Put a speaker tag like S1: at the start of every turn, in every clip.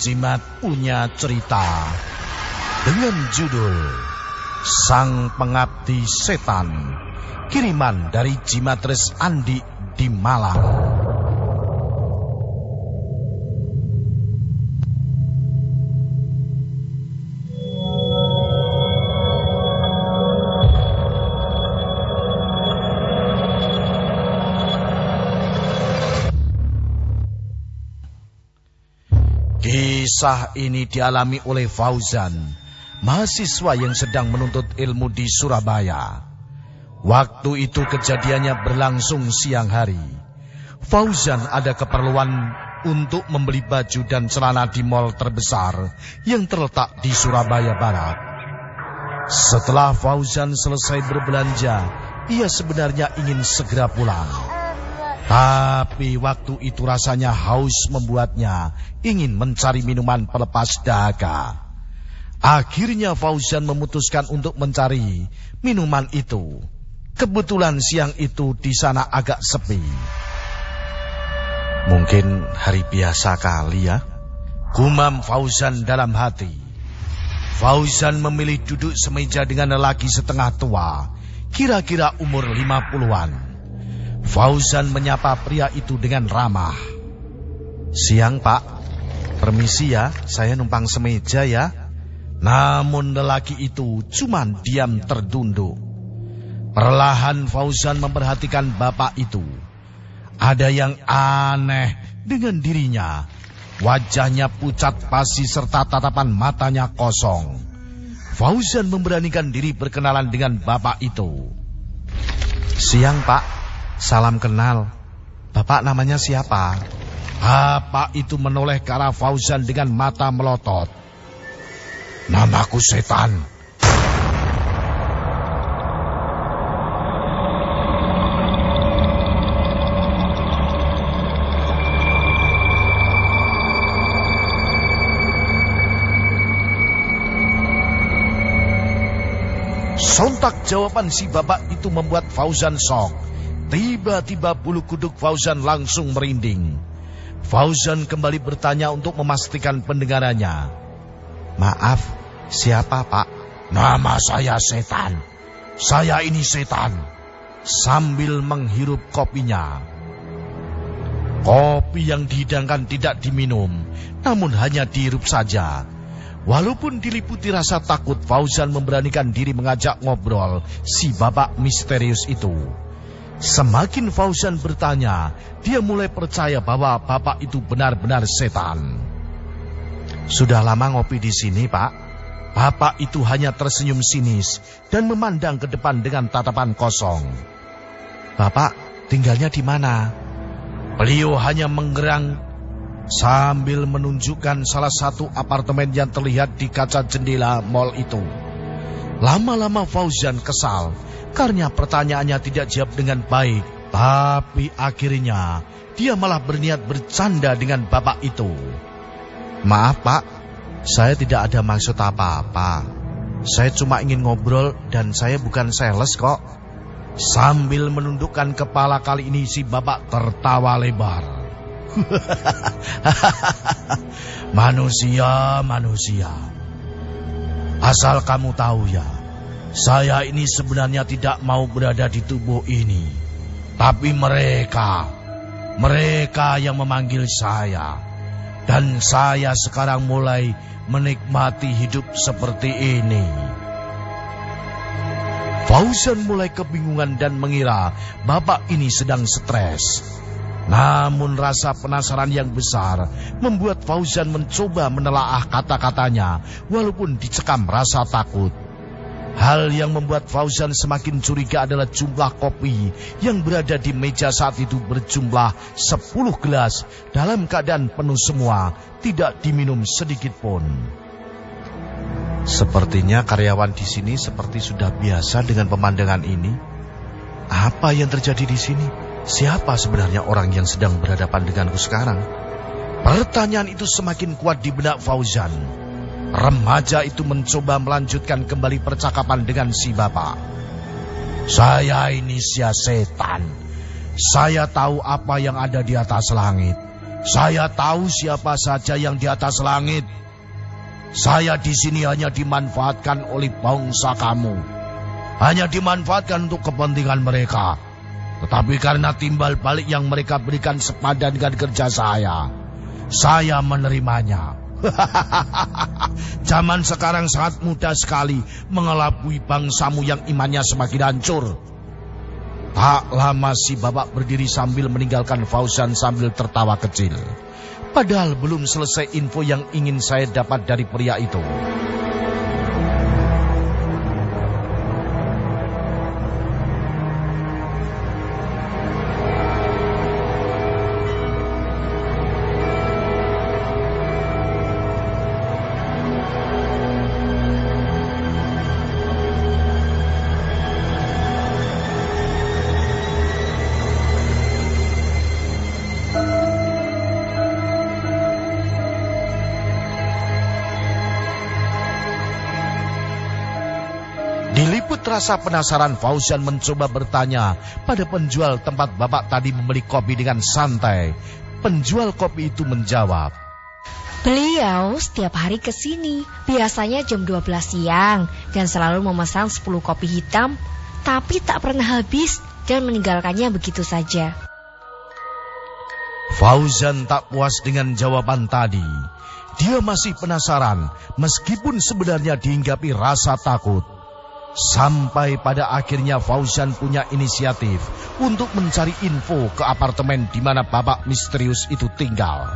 S1: Cimat punya cerita dengan judul Sang Pengabdi Setan kiriman dari Jimatres Andi di Malang. Kisah ini dialami oleh Fauzan, mahasiswa yang sedang menuntut ilmu di Surabaya. Waktu itu kejadiannya berlangsung siang hari. Fauzan ada keperluan untuk membeli baju dan celana di mall terbesar yang terletak di Surabaya Barat. Setelah Fauzan selesai berbelanja, ia sebenarnya ingin segera pulang. Tapi waktu itu rasanya haus membuatnya ingin mencari minuman pelepas dahaga. Akhirnya Fauzan memutuskan untuk mencari minuman itu. Kebetulan siang itu di sana agak sepi. Mungkin hari biasa kali ya. Gumam Fauzan dalam hati. Fauzan memilih duduk semeja dengan lelaki setengah tua, kira-kira umur 50-an. Fauzan menyapa pria itu dengan ramah. Siang pak, permisi ya, saya numpang semeja ya. Namun lelaki itu cuma diam terdunduk. Perlahan Fauzan memperhatikan bapak itu. Ada yang aneh dengan dirinya. Wajahnya pucat pasi serta tatapan matanya kosong. Fauzan memberanikan diri berkenalan dengan bapak itu. Siang pak, Salam kenal. Bapak namanya siapa? Bapak itu menoleh ke arah Fauzan dengan mata melotot. Namaku setan. Sontak jawaban si bapak itu membuat Fauzan sok. Tiba-tiba bulu kuduk Fauzan langsung merinding. Fauzan kembali bertanya untuk memastikan pendengarannya. Maaf, siapa pak? Nama saya setan. Saya ini setan. Sambil menghirup kopinya. Kopi yang dihidangkan tidak diminum, namun hanya dihirup saja. Walaupun diliputi rasa takut, Fauzan memberanikan diri mengajak ngobrol si bapak misterius itu. Semakin Fauzan bertanya, dia mulai percaya bahwa bapak itu benar-benar setan. Sudah lama ngopi di sini, Pak. Bapak itu hanya tersenyum sinis dan memandang ke depan dengan tatapan kosong. Bapak tinggalnya di mana? Beliau hanya menggerang sambil menunjukkan salah satu apartemen yang terlihat di kaca jendela mall itu. Lama-lama Fauzan kesal karena pertanyaannya tidak jawab dengan baik. Tapi akhirnya dia malah berniat bercanda dengan bapak itu. Maaf pak, saya tidak ada maksud apa-apa. Saya cuma ingin ngobrol dan saya bukan sales kok. Sambil menundukkan kepala kali ini si bapak tertawa lebar. manusia, manusia. Asal kamu tahu ya, saya ini sebenarnya tidak mau berada di tubuh ini. Tapi mereka, mereka yang memanggil saya. Dan saya sekarang mulai menikmati hidup seperti ini. Fauzan mulai kebingungan dan mengira bapak ini sedang stres. Namun rasa penasaran yang besar membuat Fauzan mencoba menelaah kata-katanya walaupun dicekam rasa takut. Hal yang membuat Fauzan semakin curiga adalah jumlah kopi yang berada di meja saat itu berjumlah 10 gelas dalam keadaan penuh semua, tidak diminum sedikit pun. Sepertinya karyawan di sini seperti sudah biasa dengan pemandangan ini. Apa yang terjadi di sini? Siapa sebenarnya orang yang sedang berhadapan denganku sekarang? Pertanyaan itu semakin kuat di benak Fauzan. Remaja itu mencoba melanjutkan kembali percakapan dengan si bapak. Saya ini sia setan. Saya tahu apa yang ada di atas langit. Saya tahu siapa saja yang di atas langit. Saya di sini hanya dimanfaatkan oleh bangsa kamu. Hanya dimanfaatkan untuk kepentingan mereka. Tetapi karena timbal balik yang mereka berikan sepadan dengan kerja saya, saya menerimanya. Zaman sekarang sangat mudah sekali mengelabui bangsamu yang imannya semakin hancur. Tak lama si babak berdiri sambil meninggalkan Fauzan sambil tertawa kecil. Padahal belum selesai info yang ingin saya dapat dari pria itu. Diliput rasa penasaran, Fauzan mencoba bertanya pada penjual tempat bapak tadi membeli kopi dengan santai. Penjual kopi itu menjawab,
S2: Beliau setiap hari ke sini, biasanya jam 12 siang dan selalu memesan 10 kopi hitam, tapi tak pernah habis dan meninggalkannya begitu saja.
S1: Fauzan tak puas dengan jawaban tadi. Dia masih penasaran meskipun sebenarnya dihinggapi rasa takut. Sampai pada akhirnya Fauzan punya inisiatif untuk mencari info ke apartemen di mana babak misterius itu tinggal.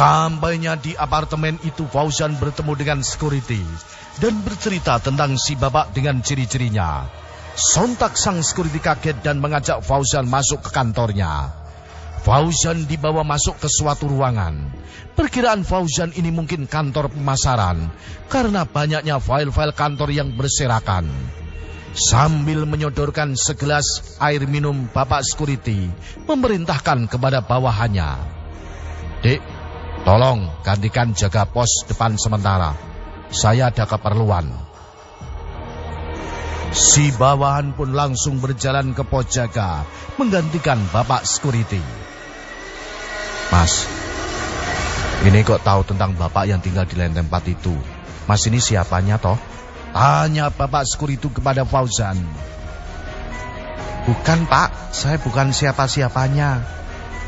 S1: Sesampainya di apartemen itu Fauzan bertemu dengan security dan bercerita tentang si babak dengan ciri-cirinya. Sontak sang security kaget dan mengajak Fauzan masuk ke kantornya. Fauzan dibawa masuk ke suatu ruangan. Perkiraan Fauzan ini mungkin kantor pemasaran karena banyaknya file-file kantor yang berserakan. Sambil menyodorkan segelas air minum Bapak Security memerintahkan kepada bawahannya. Dek, Tolong gantikan jaga pos depan sementara. Saya ada keperluan. Si bawahan pun langsung berjalan ke pos jaga menggantikan bapak security. Mas, ini kok tahu tentang bapak yang tinggal di lantai tempat itu? Mas ini siapanya toh? Tanya bapak security kepada Fauzan. Bukan pak, saya bukan siapa-siapanya.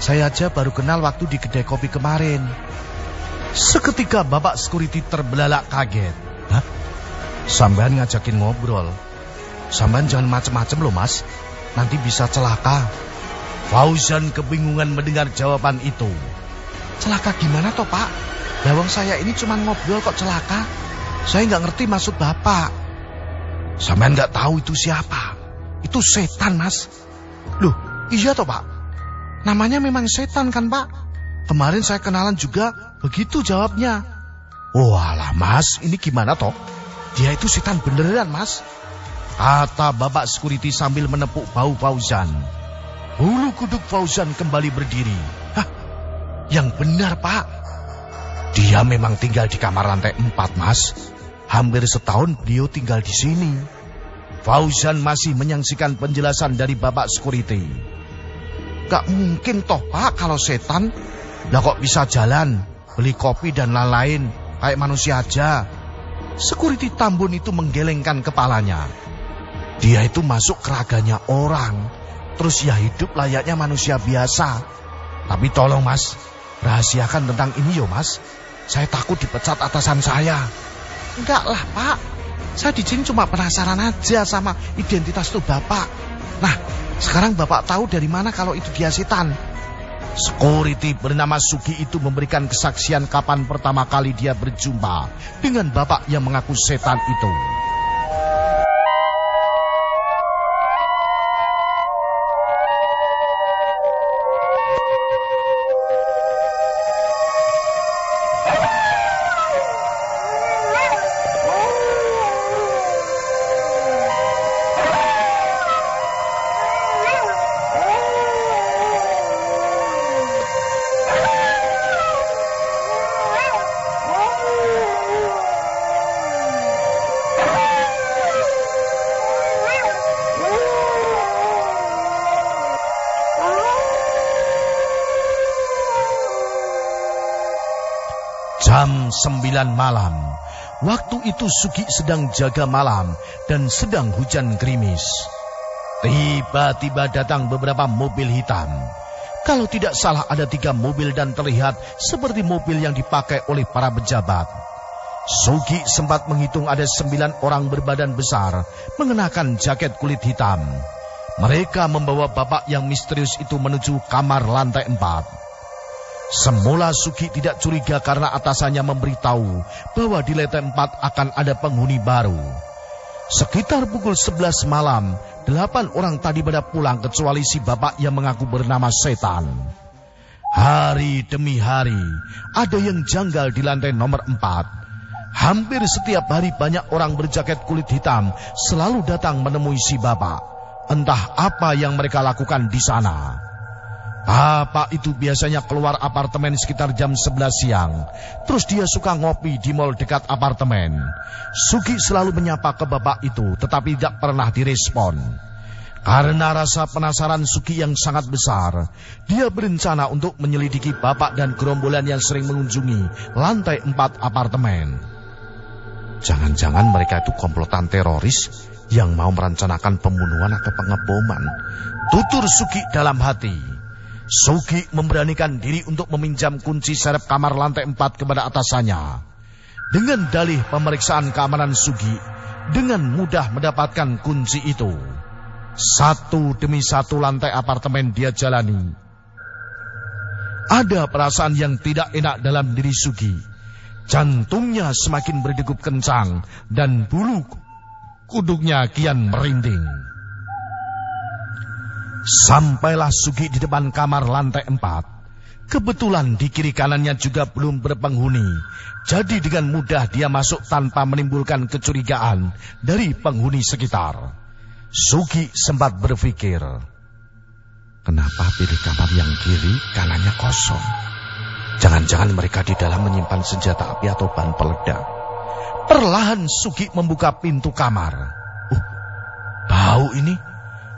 S1: Saya aja baru kenal waktu di kedai kopi kemarin. Seketika bapak security terbelalak kaget. Hah? Samban ngajakin ngobrol. Samban jangan macem-macem loh mas. Nanti bisa celaka. Fauzan kebingungan mendengar jawaban itu. Celaka gimana toh pak? Lawang saya ini cuma ngobrol kok celaka. Saya nggak ngerti maksud bapak. Samban nggak tahu itu siapa. Itu setan mas. Loh iya toh pak? Namanya memang setan kan pak? Kemarin saya kenalan juga, begitu jawabnya. Oh alah mas, ini gimana toh? Dia itu setan beneran mas. Kata babak security sambil menepuk bau Fauzan. Bulu kuduk Fauzan kembali berdiri. Hah, yang benar pak. Dia memang tinggal di kamar lantai empat mas. Hampir setahun beliau tinggal di sini. Fauzan masih menyaksikan penjelasan dari babak security. Gak mungkin toh pak kalau setan. Lah kok bisa jalan, beli kopi dan lain-lain. Kayak manusia aja. Security Tambun itu menggelengkan kepalanya. Dia itu masuk keraganya orang. Terus ya hidup layaknya manusia biasa. Tapi tolong mas, rahasiakan tentang ini yo mas. Saya takut dipecat atasan saya. Enggak lah pak, saya di sini cuma penasaran aja sama identitas tuh bapak. Nah, sekarang bapak tahu dari mana kalau itu dia setan? Security bernama Sugi itu memberikan kesaksian kapan pertama kali dia berjumpa dengan bapak yang mengaku setan itu. Sembilan malam. Waktu itu Sugi sedang jaga malam dan sedang hujan gerimis. Tiba-tiba datang beberapa mobil hitam. Kalau tidak salah ada tiga mobil dan terlihat seperti mobil yang dipakai oleh para pejabat. Sugi sempat menghitung ada sembilan orang berbadan besar mengenakan jaket kulit hitam. Mereka membawa bapak yang misterius itu menuju kamar lantai empat. Semula Sugi tidak curiga karena atasannya memberitahu bahwa di lantai empat akan ada penghuni baru. Sekitar pukul 11 malam, delapan orang tadi pada pulang kecuali si bapak yang mengaku bernama setan. Hari demi hari, ada yang janggal di lantai nomor empat. Hampir setiap hari banyak orang berjaket kulit hitam selalu datang menemui si bapak. Entah apa yang mereka lakukan di sana. Bapak itu biasanya keluar apartemen sekitar jam 11 siang. Terus dia suka ngopi di mall dekat apartemen. Sugi selalu menyapa ke bapak itu, tetapi tidak pernah direspon. Karena rasa penasaran Sugi yang sangat besar, dia berencana untuk menyelidiki bapak dan gerombolan yang sering mengunjungi lantai 4 apartemen. Jangan-jangan mereka itu komplotan teroris yang mau merencanakan pembunuhan atau pengeboman. Tutur Sugi dalam hati. Sugi memberanikan diri untuk meminjam kunci serep kamar lantai empat kepada atasannya. Dengan dalih pemeriksaan keamanan Sugi, dengan mudah mendapatkan kunci itu. Satu demi satu lantai apartemen dia jalani. Ada perasaan yang tidak enak dalam diri Sugi. Jantungnya semakin berdegup kencang dan bulu kuduknya kian merinding. Sampailah Sugi di depan kamar lantai empat. Kebetulan di kiri kanannya juga belum berpenghuni. Jadi dengan mudah dia masuk tanpa menimbulkan kecurigaan dari penghuni sekitar. Sugi sempat berpikir. Kenapa pilih kamar yang kiri kanannya kosong? Jangan-jangan mereka di dalam menyimpan senjata api atau bahan peledak. Perlahan Sugi membuka pintu kamar. Uh, bau ini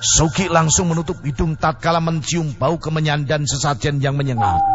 S1: Sugi langsung menutup hidung tatkala mencium bau kemenyan dan sesajen yang menyengat.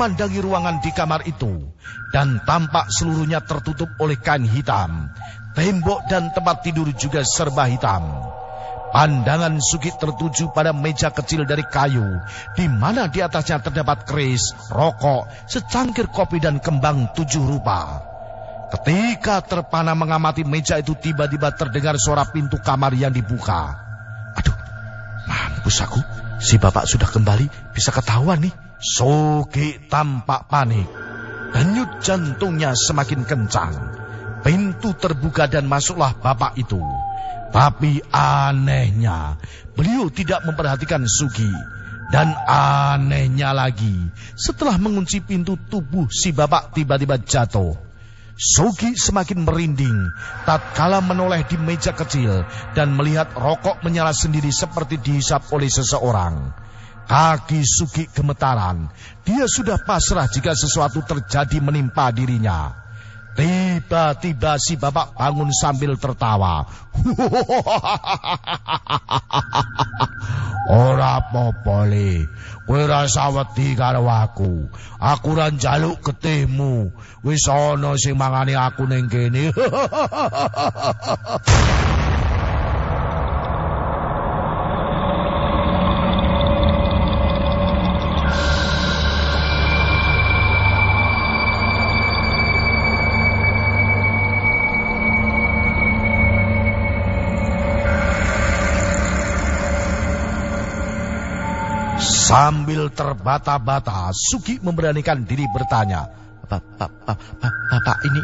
S1: Memandangi ruangan di kamar itu dan tampak seluruhnya tertutup oleh kain hitam. Tembok dan tempat tidur juga serba hitam. Pandangan Sugi tertuju pada meja kecil dari kayu, di mana di atasnya terdapat keris, rokok, secangkir kopi dan kembang tujuh rupa. Ketika terpana mengamati meja itu tiba-tiba terdengar suara pintu kamar yang dibuka. Aduh, mampus aku. Si bapak sudah kembali, bisa ketahuan nih. Sogi tampak panik. Denyut jantungnya semakin kencang. Pintu terbuka dan masuklah bapak itu. Tapi anehnya, beliau tidak memperhatikan Sugi. Dan anehnya lagi, setelah mengunci pintu tubuh si bapak tiba-tiba jatuh. Sugi semakin merinding tatkala menoleh di meja kecil dan melihat rokok menyala sendiri seperti dihisap oleh seseorang. Kaki Sugi gemetaran. Dia sudah pasrah jika sesuatu terjadi menimpa dirinya. Tiba-tiba si bapak bangun sambil tertawa. Ora apa-apa le. Kowe rasa wedi karo aku. Aku ra njaluk ketemu. Wis ana sing mangane aku ning kene. Sambil terbata-bata, Sugi memberanikan diri bertanya, Bapak ini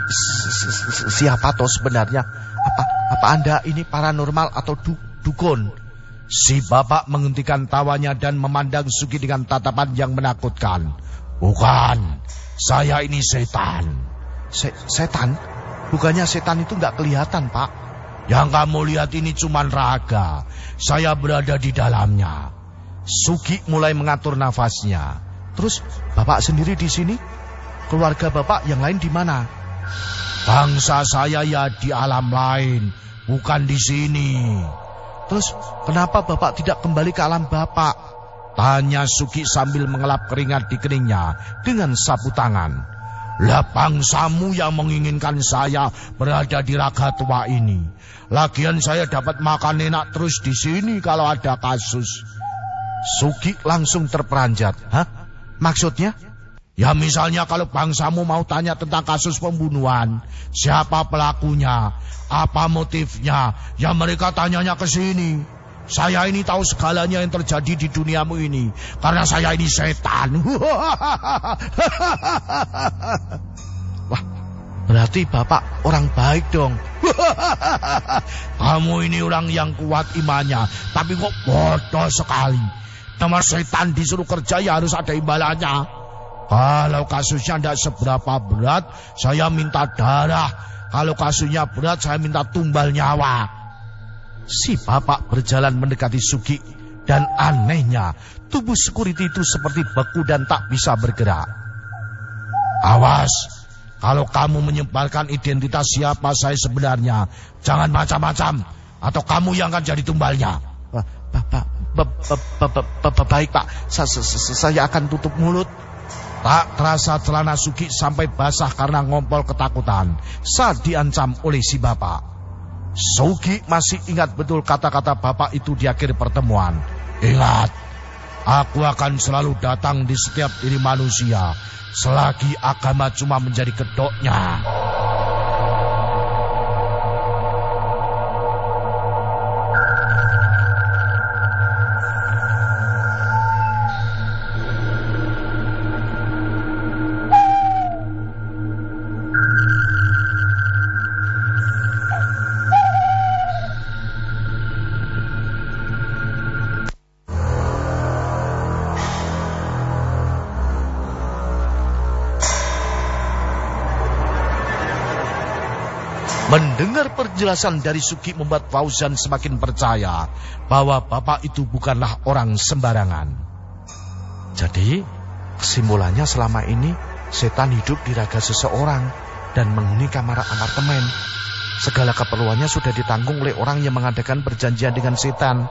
S1: siapa toh sebenarnya? Apa apa Anda ini paranormal atau du, dukun? Si bapak menghentikan tawanya dan memandang Sugi dengan tatapan yang menakutkan. Bukan, saya ini setan. Se setan? Bukannya setan itu nggak kelihatan, Pak. Yang kamu lihat ini cuma raga. Saya berada di dalamnya. Sugi mulai mengatur nafasnya. Terus bapak sendiri di sini? Keluarga bapak yang lain di mana? Bangsa saya ya di alam lain, bukan di sini. Terus kenapa bapak tidak kembali ke alam bapak? Tanya Sugi sambil mengelap keringat di keningnya dengan sapu tangan. Lah bangsamu yang menginginkan saya berada di raga tua ini. Lagian saya dapat makan enak terus di sini kalau ada kasus. Sugi langsung terperanjat. Hah? Maksudnya? Ya misalnya kalau bangsamu mau tanya tentang kasus pembunuhan, siapa pelakunya, apa motifnya, ya mereka tanyanya ke sini. Saya ini tahu segalanya yang terjadi di duniamu ini, karena saya ini setan. Wah, berarti bapak orang baik dong. Kamu ini orang yang kuat imannya, tapi kok bodoh sekali. Nama setan disuruh kerja ya harus ada imbalannya. Kalau kasusnya tidak seberapa berat, saya minta darah. Kalau kasusnya berat, saya minta tumbal nyawa. Si bapak berjalan mendekati Sugi dan anehnya tubuh security itu seperti beku dan tak bisa bergerak. Awas, kalau kamu menyebarkan identitas siapa saya sebenarnya, jangan macam-macam atau kamu yang akan jadi tumbalnya. Bapak, Baik pak, saya akan tutup mulut. Tak terasa celana Sugi sampai basah karena ngompol ketakutan saat diancam oleh si bapak. Sugi masih ingat betul kata-kata bapak itu di akhir pertemuan. Ingat, aku akan selalu datang di setiap diri manusia selagi agama cuma menjadi kedoknya. Mendengar penjelasan dari Suki membuat Fauzan semakin percaya bahwa bapak itu bukanlah orang sembarangan. Jadi, kesimpulannya selama ini setan hidup di raga seseorang dan menghuni kamar apartemen. Segala keperluannya sudah ditanggung oleh orang yang mengadakan perjanjian dengan setan.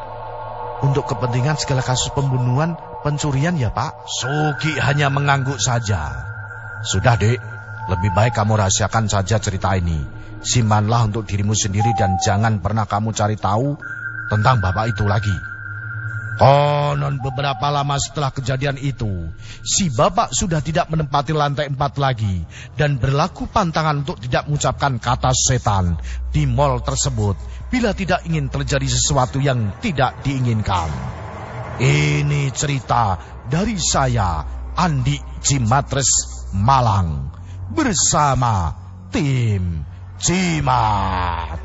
S1: Untuk kepentingan segala kasus pembunuhan, pencurian ya pak. Suki hanya mengangguk saja. Sudah dek, lebih baik kamu rahasiakan saja cerita ini. Simpanlah untuk dirimu sendiri dan jangan pernah kamu cari tahu tentang bapak itu lagi. Konon beberapa lama setelah kejadian itu, si bapak sudah tidak menempati lantai empat lagi dan berlaku pantangan untuk tidak mengucapkan kata setan di mall tersebut bila tidak ingin terjadi sesuatu yang tidak diinginkan. Ini cerita dari saya, Andi Cimatres Malang, bersama tim Cimat.